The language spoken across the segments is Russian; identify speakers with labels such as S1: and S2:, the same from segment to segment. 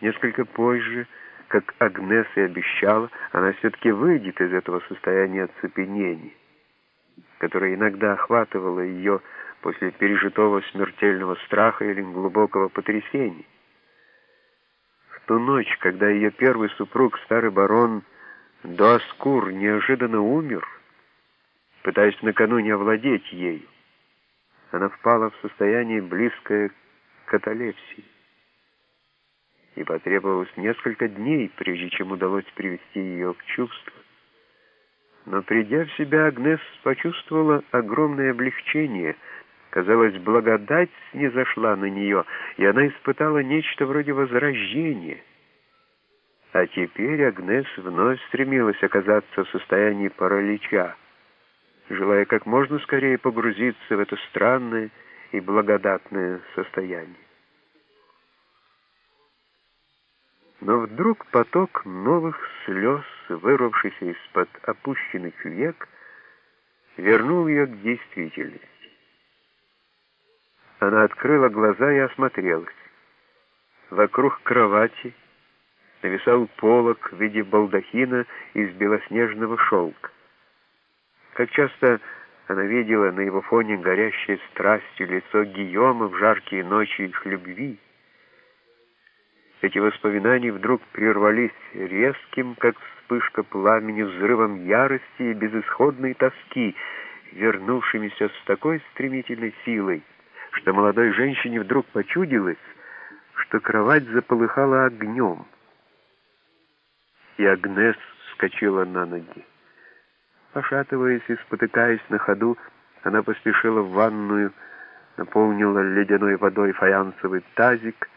S1: Несколько позже, как Агнес и обещала, она все-таки выйдет из этого состояния оцепенения, которое иногда охватывало ее после пережитого смертельного страха или глубокого потрясения. В ту ночь, когда ее первый супруг, старый барон Дуаскур, неожиданно умер, пытаясь накануне овладеть ею, она впала в состояние, близкое к каталепсии и потребовалось несколько дней, прежде чем удалось привести ее к чувству. Но придя в себя, Агнес почувствовала огромное облегчение. Казалось, благодать снизошла на нее, и она испытала нечто вроде возрождения. А теперь Агнес вновь стремилась оказаться в состоянии паралича, желая как можно скорее погрузиться в это странное и благодатное состояние. Но вдруг поток новых слез, вырвавшийся из-под опущенных век, вернул ее к действительности. Она открыла глаза и осмотрелась. Вокруг кровати нависал полог в виде балдахина из белоснежного шелка. Как часто она видела на его фоне горящее страстью лицо Гийома в жаркие ночи их любви, эти воспоминания вдруг прервались резким, как вспышка пламени, взрывом ярости и безысходной тоски, вернувшимися с такой стремительной силой, что молодой женщине вдруг почудилось, что кровать заполыхала огнем. И Агнес вскочила на ноги. Пошатываясь и спотыкаясь на ходу, она поспешила в ванную, наполнила ледяной водой фаянсовый тазик —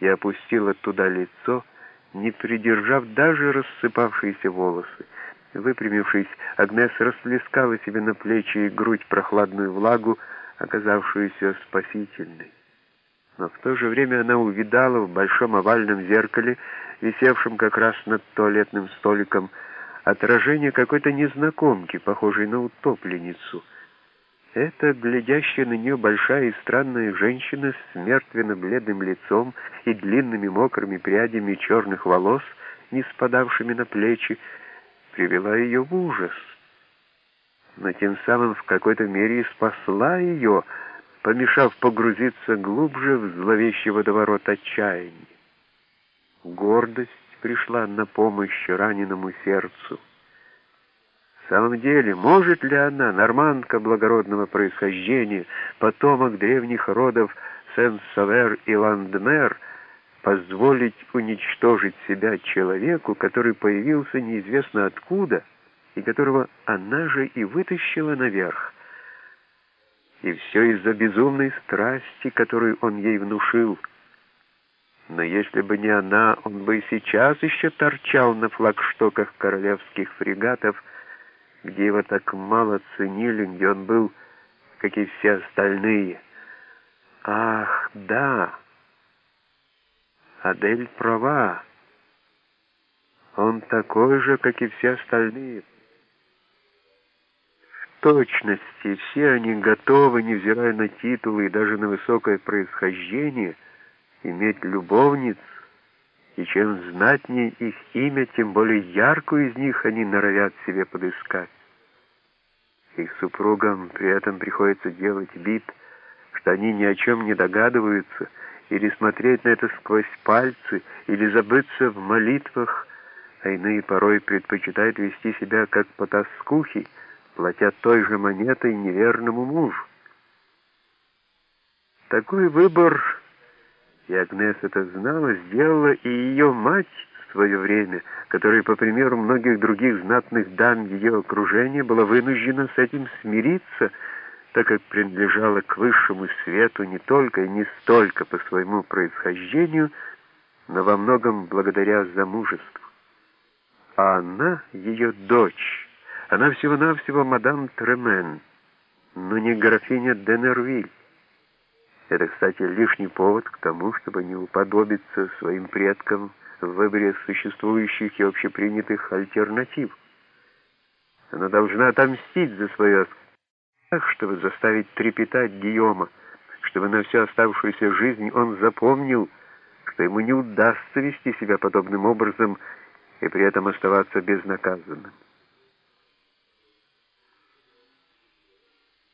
S1: и опустила туда лицо, не придержав даже рассыпавшиеся волосы. Выпрямившись, Агнес расплескала себе на плечи и грудь прохладную влагу, оказавшуюся спасительной. Но в то же время она увидала в большом овальном зеркале, висевшем как раз над туалетным столиком, отражение какой-то незнакомки, похожей на утопленницу — эта глядящая на нее большая и странная женщина с мертвенно-бледным лицом и длинными мокрыми прядями черных волос, не спадавшими на плечи, привела ее в ужас. Но тем самым в какой-то мере и спасла ее, помешав погрузиться глубже в зловещий водоворот отчаяния. Гордость пришла на помощь раненому сердцу. Самом деле, может ли она, нормандка благородного происхождения, потомок древних родов Сен-Савер и Ландмер, позволить уничтожить себя человеку, который появился неизвестно откуда, и которого она же и вытащила наверх? И все из-за безумной страсти, которую он ей внушил. Но если бы не она, он бы и сейчас еще торчал на флагштоках королевских фрегатов, где его так мало ценили, где он был, как и все остальные. Ах, да, Адель права. Он такой же, как и все остальные. В точности все они готовы, невзирая на титулы и даже на высокое происхождение, иметь любовниц, и чем знатнее их имя, тем более яркую из них они норовят себе подыскать. Их супругам при этом приходится делать вид, что они ни о чем не догадываются, или смотреть на это сквозь пальцы, или забыться в молитвах, а иные порой предпочитают вести себя как потаскухи, платя той же монетой неверному мужу. Такой выбор и Агнес это знала, сделала и ее мать в свое время, которая, по примеру многих других знатных дам ее окружения, была вынуждена с этим смириться, так как принадлежала к высшему свету не только и не столько по своему происхождению, но во многом благодаря замужеству. А она, ее дочь, она всего-навсего мадам Тремен, но не графиня Денервиль. Это, кстати, лишний повод к тому, чтобы не уподобиться своим предкам в выборе существующих и общепринятых альтернатив. Она должна отомстить за свое так, чтобы заставить трепетать Гийома, чтобы на всю оставшуюся жизнь он запомнил, что ему не удастся вести себя подобным образом и при этом оставаться безнаказанным.